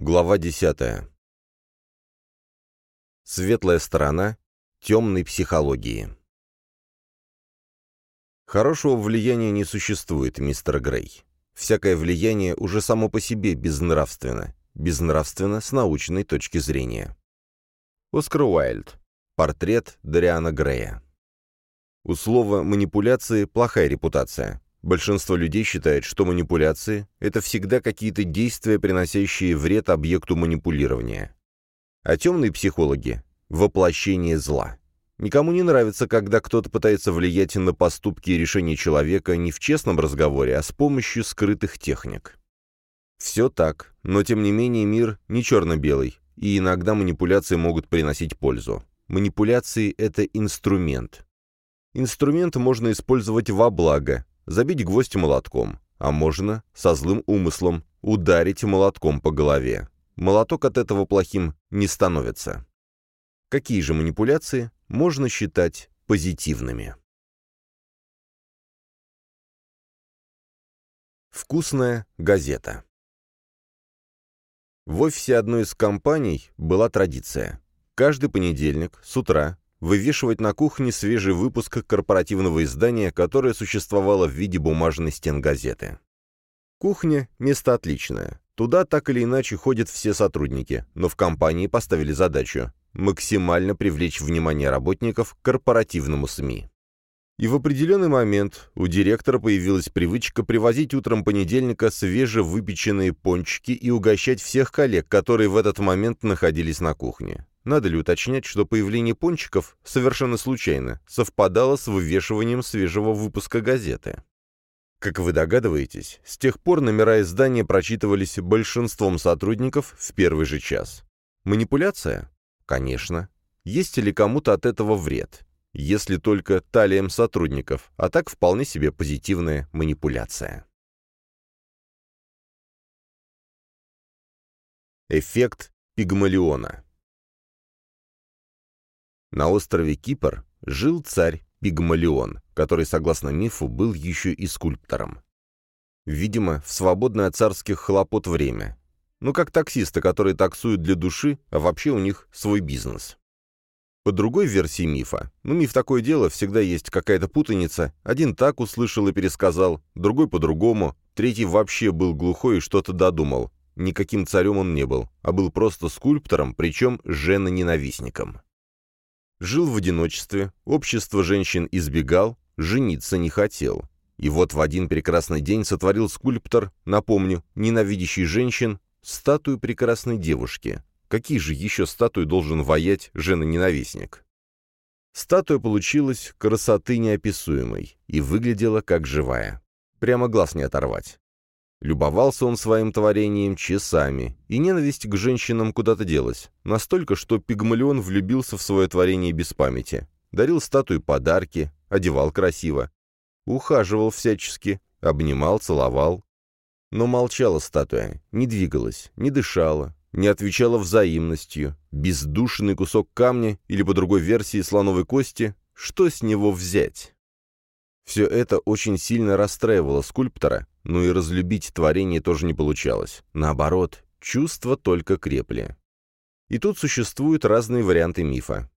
Глава 10. Светлая сторона темной психологии. Хорошего влияния не существует, мистер Грей. Всякое влияние уже само по себе безнравственно. Безнравственно с научной точки зрения. Оскар Уайльд. Портрет Дариана Грея. У слова «манипуляции» плохая репутация. Большинство людей считает, что манипуляции – это всегда какие-то действия, приносящие вред объекту манипулирования. А темные психологи – воплощение зла. Никому не нравится, когда кто-то пытается влиять на поступки и решения человека не в честном разговоре, а с помощью скрытых техник. Все так, но тем не менее мир не черно-белый, и иногда манипуляции могут приносить пользу. Манипуляции – это инструмент. Инструмент можно использовать во благо, забить гвоздь молотком, а можно, со злым умыслом, ударить молотком по голове. Молоток от этого плохим не становится. Какие же манипуляции можно считать позитивными? Вкусная газета В офисе одной из компаний была традиция. Каждый понедельник с утра вывешивать на кухне свежий выпуск корпоративного издания, которое существовало в виде бумажной стенгазеты. Кухня – место отличное. Туда так или иначе ходят все сотрудники, но в компании поставили задачу – максимально привлечь внимание работников к корпоративному СМИ. И в определенный момент у директора появилась привычка привозить утром понедельника свежевыпеченные пончики и угощать всех коллег, которые в этот момент находились на кухне. Надо ли уточнять, что появление пончиков совершенно случайно совпадало с вывешиванием свежего выпуска газеты? Как вы догадываетесь, с тех пор номера издания прочитывались большинством сотрудников в первый же час. Манипуляция? Конечно. Есть ли кому-то от этого вред? Если только талиям сотрудников, а так вполне себе позитивная манипуляция. Эффект Пигмалиона на острове Кипр жил царь Пигмалион, который, согласно мифу, был еще и скульптором. Видимо, в свободное от царских хлопот время. Ну, как таксисты, которые таксуют для души, а вообще у них свой бизнес. По другой версии мифа, ну, миф такое дело, всегда есть какая-то путаница, один так услышал и пересказал, другой по-другому, третий вообще был глухой и что-то додумал. Никаким царем он не был, а был просто скульптором, причем женоненавистником. Жил в одиночестве, общество женщин избегал, жениться не хотел. И вот в один прекрасный день сотворил скульптор, напомню, ненавидящий женщин, статую прекрасной девушки. Какие же еще статуи должен воять жена-ненавистник? Статуя получилась красоты неописуемой и выглядела как живая. Прямо глаз не оторвать. Любовался он своим творением часами, и ненависть к женщинам куда-то делась. Настолько, что Пигмалион влюбился в свое творение без памяти. Дарил статуи подарки, одевал красиво. Ухаживал всячески, обнимал, целовал. Но молчала статуя, не двигалась, не дышала, не отвечала взаимностью. Бездушный кусок камня или, по другой версии, слоновой кости, что с него взять? Все это очень сильно расстраивало скульптора, но и разлюбить творение тоже не получалось. Наоборот, чувства только крепли. И тут существуют разные варианты мифа.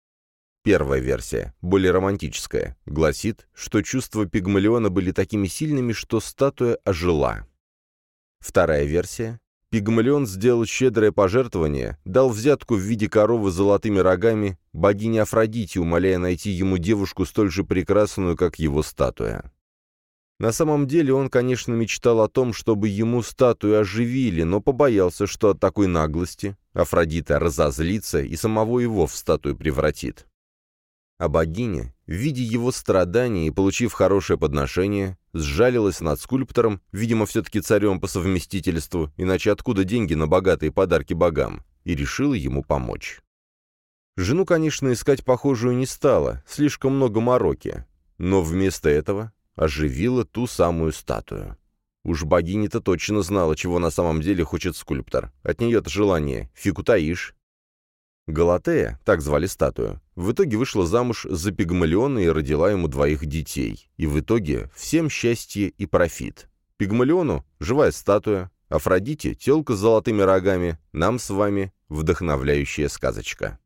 Первая версия, более романтическая, гласит, что чувства Пигмалиона были такими сильными, что статуя ожила. Вторая версия Пигмалион сделал щедрое пожертвование, дал взятку в виде коровы с золотыми рогами богине Афродите, умоляя найти ему девушку столь же прекрасную, как его статуя. На самом деле он, конечно, мечтал о том, чтобы ему статую оживили, но побоялся, что от такой наглости Афродита разозлится и самого его в статую превратит. А богиня, видя его страдания и получив хорошее подношение, сжалилась над скульптором, видимо, все-таки царем по совместительству, иначе откуда деньги на богатые подарки богам, и решила ему помочь. Жену, конечно, искать похожую не стала, слишком много мороки, но вместо этого оживила ту самую статую. Уж богиня-то точно знала, чего на самом деле хочет скульптор. От нее-то желание фиг утаишь. Галатея, так звали статую, в итоге вышла замуж за Пигмалиона и родила ему двоих детей. И в итоге всем счастье и профит. Пигмалиону – живая статуя, Афродите — телка с золотыми рогами, нам с вами вдохновляющая сказочка.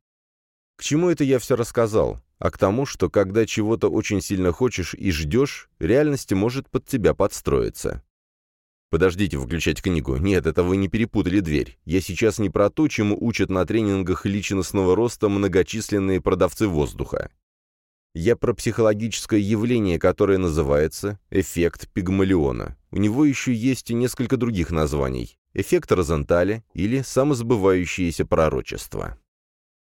К чему это я все рассказал? А к тому, что когда чего-то очень сильно хочешь и ждешь, реальность может под тебя подстроиться. Подождите выключать книгу. Нет, это вы не перепутали дверь. Я сейчас не про то, чему учат на тренингах личностного роста многочисленные продавцы воздуха. Я про психологическое явление, которое называется эффект Пигмалиона. У него еще есть и несколько других названий. Эффект Розенталя или самосбывающееся пророчество.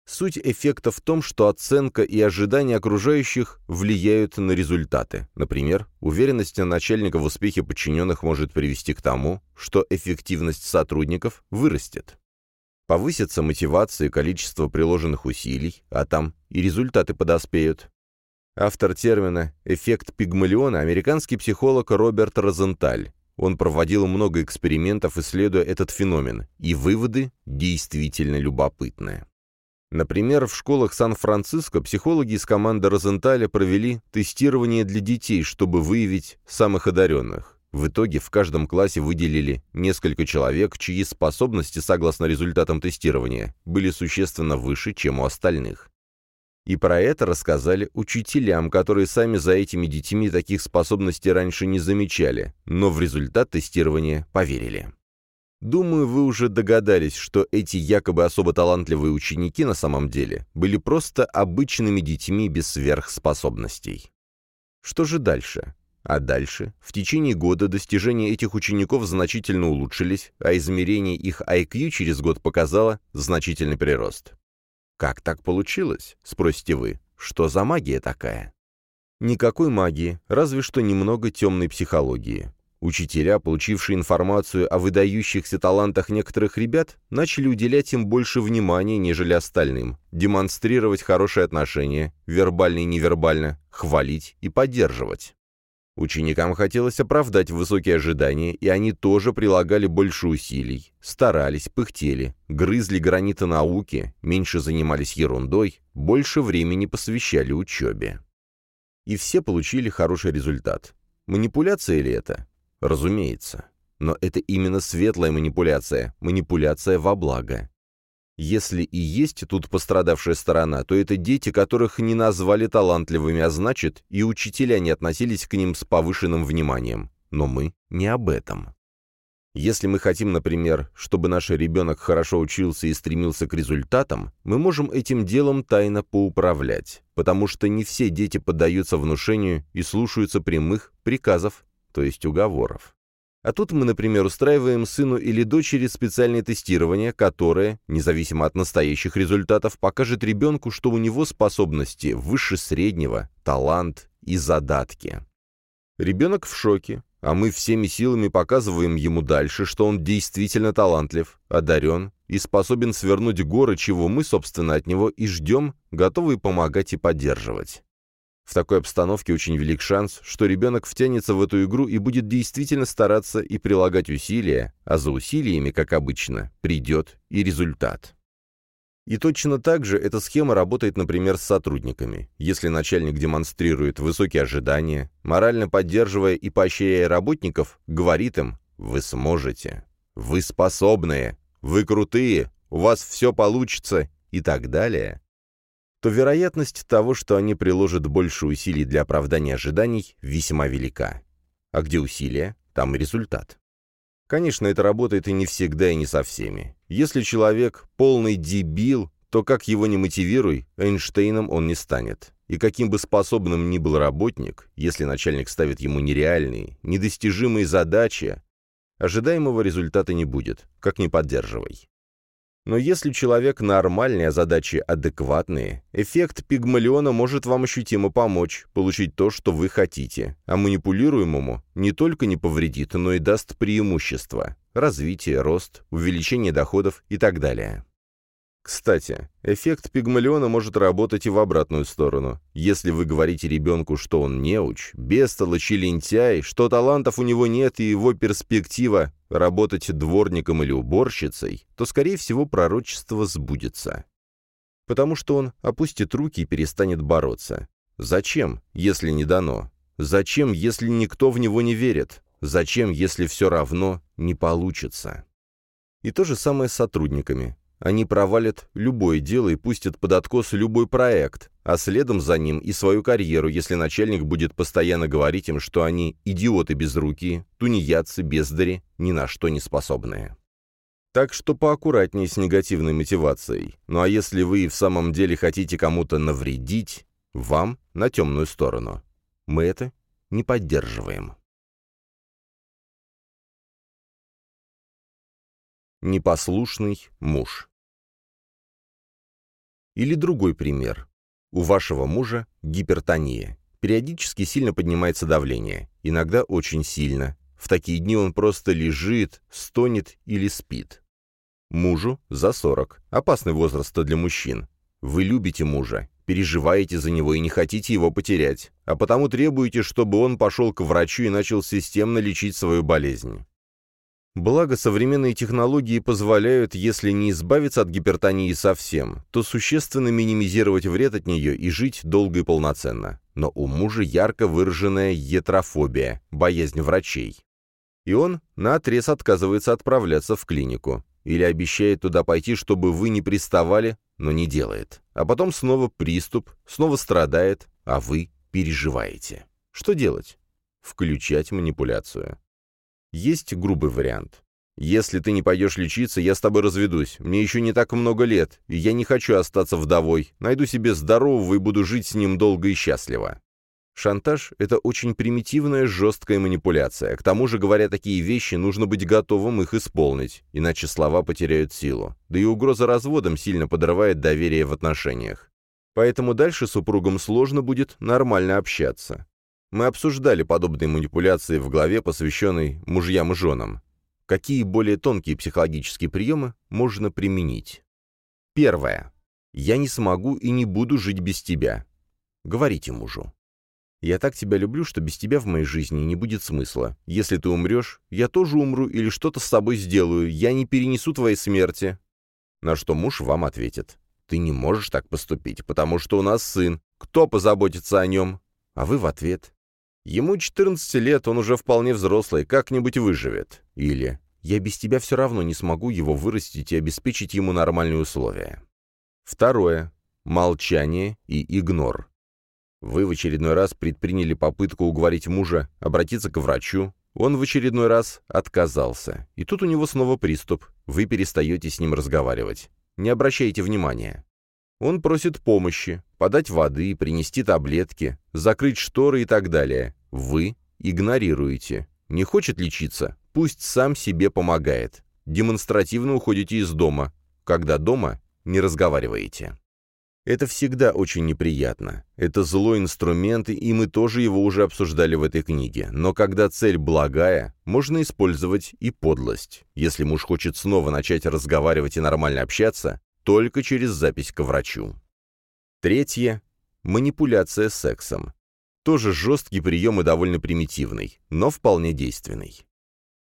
Суть эффекта в том, что оценка и ожидания окружающих влияют на результаты. Например, уверенность начальника в успехе подчиненных может привести к тому, что эффективность сотрудников вырастет. Повысится мотивация и количество приложенных усилий, а там и результаты подоспеют. Автор термина «эффект Пигмалиона» – американский психолог Роберт Розенталь. Он проводил много экспериментов, исследуя этот феномен, и выводы действительно любопытные. Например, в школах Сан-Франциско психологи из команды Розенталя провели тестирование для детей, чтобы выявить самых одаренных. В итоге в каждом классе выделили несколько человек, чьи способности, согласно результатам тестирования, были существенно выше, чем у остальных. И про это рассказали учителям, которые сами за этими детьми таких способностей раньше не замечали, но в результат тестирования поверили. Думаю, вы уже догадались, что эти якобы особо талантливые ученики на самом деле были просто обычными детьми без сверхспособностей. Что же дальше? А дальше, в течение года достижения этих учеников значительно улучшились, а измерение их IQ через год показало значительный прирост. «Как так получилось?» — спросите вы. «Что за магия такая?» Никакой магии, разве что немного темной психологии. Учителя, получившие информацию о выдающихся талантах некоторых ребят, начали уделять им больше внимания, нежели остальным, демонстрировать хорошие отношения, вербально и невербально, хвалить и поддерживать. Ученикам хотелось оправдать высокие ожидания, и они тоже прилагали больше усилий, старались, пыхтели, грызли граниты науки, меньше занимались ерундой, больше времени посвящали учебе. И все получили хороший результат. Манипуляция ли это? Разумеется. Но это именно светлая манипуляция, манипуляция во благо. Если и есть тут пострадавшая сторона, то это дети, которых не назвали талантливыми, а значит, и учителя не относились к ним с повышенным вниманием. Но мы не об этом. Если мы хотим, например, чтобы наш ребенок хорошо учился и стремился к результатам, мы можем этим делом тайно поуправлять, потому что не все дети поддаются внушению и слушаются прямых приказов то есть уговоров. А тут мы, например, устраиваем сыну или дочери специальное тестирование, которое, независимо от настоящих результатов, покажет ребенку, что у него способности выше среднего, талант и задатки. Ребенок в шоке, а мы всеми силами показываем ему дальше, что он действительно талантлив, одарен и способен свернуть горы, чего мы, собственно, от него и ждем, готовые помогать и поддерживать. В такой обстановке очень велик шанс, что ребенок втянется в эту игру и будет действительно стараться и прилагать усилия, а за усилиями, как обычно, придет и результат. И точно так же эта схема работает, например, с сотрудниками. Если начальник демонстрирует высокие ожидания, морально поддерживая и поощряя работников, говорит им «Вы сможете», «Вы способные», «Вы крутые», «У вас все получится» и так далее, то вероятность того, что они приложат больше усилий для оправдания ожиданий, весьма велика. А где усилия, там и результат. Конечно, это работает и не всегда, и не со всеми. Если человек полный дебил, то как его не мотивируй, Эйнштейном он не станет. И каким бы способным ни был работник, если начальник ставит ему нереальные, недостижимые задачи, ожидаемого результата не будет, как ни поддерживай. Но если человек нормальный, а задачи адекватные, эффект пигмалиона может вам ощутимо помочь, получить то, что вы хотите, а манипулируемому не только не повредит, но и даст преимущество – развитие, рост, увеличение доходов и так далее. Кстати, эффект пигмалиона может работать и в обратную сторону. Если вы говорите ребенку, что он неуч, бестолочь и лентяй, что талантов у него нет и его перспектива работать дворником или уборщицей, то, скорее всего, пророчество сбудется. Потому что он опустит руки и перестанет бороться. Зачем, если не дано? Зачем, если никто в него не верит? Зачем, если все равно не получится? И то же самое с сотрудниками. Они провалят любое дело и пустят под откос любой проект, а следом за ним и свою карьеру, если начальник будет постоянно говорить им, что они идиоты без руки, тунеядцы, бездари, ни на что не способные. Так что поаккуратнее с негативной мотивацией. Ну а если вы в самом деле хотите кому-то навредить, вам на темную сторону. Мы это не поддерживаем. Непослушный муж. Или другой пример. У вашего мужа гипертония. Периодически сильно поднимается давление, иногда очень сильно. В такие дни он просто лежит, стонет или спит. Мужу за 40. Опасный возраст для мужчин. Вы любите мужа, переживаете за него и не хотите его потерять, а потому требуете, чтобы он пошел к врачу и начал системно лечить свою болезнь. Благо, современные технологии позволяют, если не избавиться от гипертонии совсем, то существенно минимизировать вред от нее и жить долго и полноценно. Но у мужа ярко выраженная етрофобия, боязнь врачей. И он наотрез отказывается отправляться в клинику. Или обещает туда пойти, чтобы вы не приставали, но не делает. А потом снова приступ, снова страдает, а вы переживаете. Что делать? Включать манипуляцию. Есть грубый вариант. Если ты не пойдешь лечиться, я с тобой разведусь. Мне еще не так много лет, и я не хочу остаться вдовой. Найду себе здорового и буду жить с ним долго и счастливо. Шантаж — это очень примитивная, жесткая манипуляция. К тому же, говоря такие вещи, нужно быть готовым их исполнить, иначе слова потеряют силу. Да и угроза разводом сильно подрывает доверие в отношениях. Поэтому дальше супругам сложно будет нормально общаться. Мы обсуждали подобные манипуляции в главе, посвященной мужьям и женам. Какие более тонкие психологические приемы можно применить? Первое. «Я не смогу и не буду жить без тебя». Говорите мужу. «Я так тебя люблю, что без тебя в моей жизни не будет смысла. Если ты умрешь, я тоже умру или что-то с собой сделаю. Я не перенесу твоей смерти». На что муж вам ответит. «Ты не можешь так поступить, потому что у нас сын. Кто позаботится о нем?» А вы в ответ. Ему 14 лет, он уже вполне взрослый, как-нибудь выживет. Или «Я без тебя все равно не смогу его вырастить и обеспечить ему нормальные условия». Второе. Молчание и игнор. Вы в очередной раз предприняли попытку уговорить мужа обратиться к врачу, он в очередной раз отказался. И тут у него снова приступ. Вы перестаете с ним разговаривать. Не обращайте внимания. Он просит помощи, подать воды, принести таблетки, закрыть шторы и так далее. Вы игнорируете. Не хочет лечиться? Пусть сам себе помогает. Демонстративно уходите из дома. Когда дома, не разговариваете. Это всегда очень неприятно. Это злой инструмент, и мы тоже его уже обсуждали в этой книге. Но когда цель благая, можно использовать и подлость. Если муж хочет снова начать разговаривать и нормально общаться, только через запись к врачу. Третье. Манипуляция сексом. Тоже жесткий прием и довольно примитивный, но вполне действенный.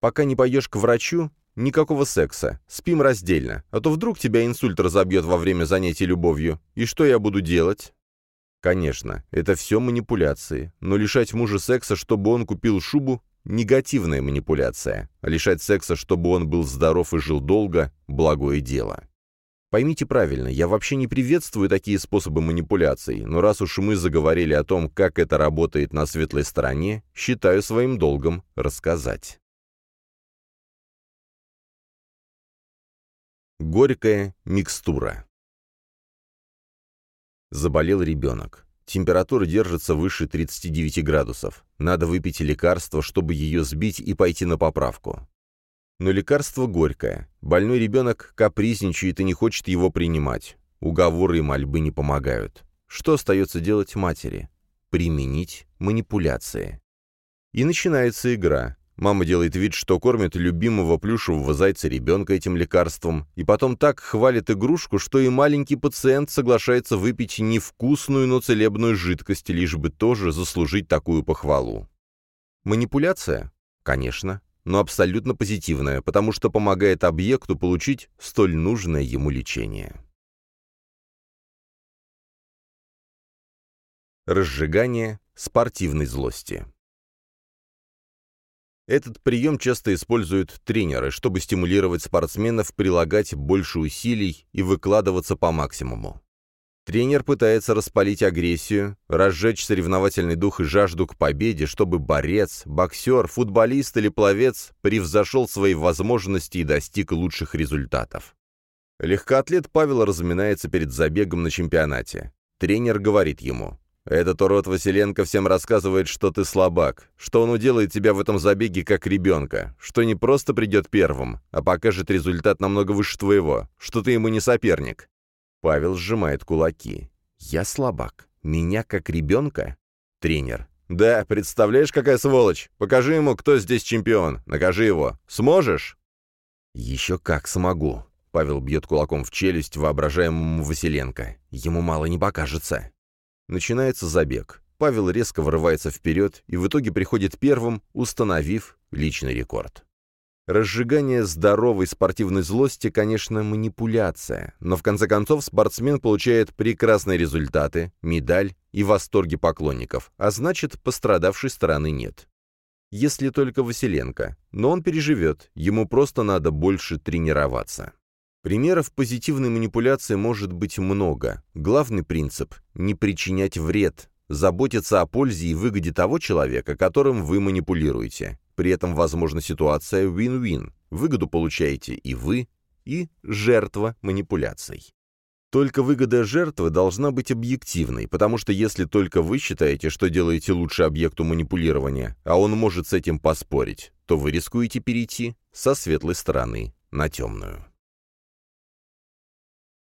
Пока не пойдешь к врачу, никакого секса, спим раздельно, а то вдруг тебя инсульт разобьет во время занятий любовью, и что я буду делать? Конечно, это все манипуляции, но лишать мужа секса, чтобы он купил шубу, негативная манипуляция, а лишать секса, чтобы он был здоров и жил долго, благое дело. Поймите правильно, я вообще не приветствую такие способы манипуляций, но раз уж мы заговорили о том, как это работает на светлой стороне, считаю своим долгом рассказать. Горькая микстура Заболел ребенок. Температура держится выше 39 градусов. Надо выпить лекарство, чтобы ее сбить и пойти на поправку. Но лекарство горькое. Больной ребенок капризничает и не хочет его принимать. Уговоры и мольбы не помогают. Что остается делать матери? Применить манипуляции. И начинается игра. Мама делает вид, что кормит любимого плюшевого зайца ребенка этим лекарством, и потом так хвалит игрушку, что и маленький пациент соглашается выпить невкусную, но целебную жидкость, лишь бы тоже заслужить такую похвалу. Манипуляция? Конечно но абсолютно позитивное, потому что помогает объекту получить столь нужное ему лечение. Разжигание спортивной злости Этот прием часто используют тренеры, чтобы стимулировать спортсменов прилагать больше усилий и выкладываться по максимуму. Тренер пытается распалить агрессию, разжечь соревновательный дух и жажду к победе, чтобы борец, боксер, футболист или пловец превзошел свои возможности и достиг лучших результатов. Легкоатлет Павел разминается перед забегом на чемпионате. Тренер говорит ему, «Этот урод Василенко всем рассказывает, что ты слабак, что он уделает тебя в этом забеге как ребенка, что не просто придет первым, а покажет результат намного выше твоего, что ты ему не соперник». Павел сжимает кулаки. «Я слабак. Меня как ребенка?» Тренер. «Да, представляешь, какая сволочь? Покажи ему, кто здесь чемпион. Накажи его. Сможешь?» «Еще как смогу». Павел бьет кулаком в челюсть воображаемому Василенко. Ему мало не покажется. Начинается забег. Павел резко вырывается вперед и в итоге приходит первым, установив личный рекорд. Разжигание здоровой спортивной злости, конечно, манипуляция, но в конце концов спортсмен получает прекрасные результаты, медаль и восторги поклонников, а значит, пострадавшей стороны нет. Если только Василенко, но он переживет, ему просто надо больше тренироваться. Примеров позитивной манипуляции может быть много. Главный принцип – не причинять вред, заботиться о пользе и выгоде того человека, которым вы манипулируете. При этом возможна ситуация win-win. Выгоду получаете и вы, и жертва манипуляций. Только выгода жертвы должна быть объективной, потому что если только вы считаете, что делаете лучше объекту манипулирования, а он может с этим поспорить, то вы рискуете перейти со светлой стороны на темную.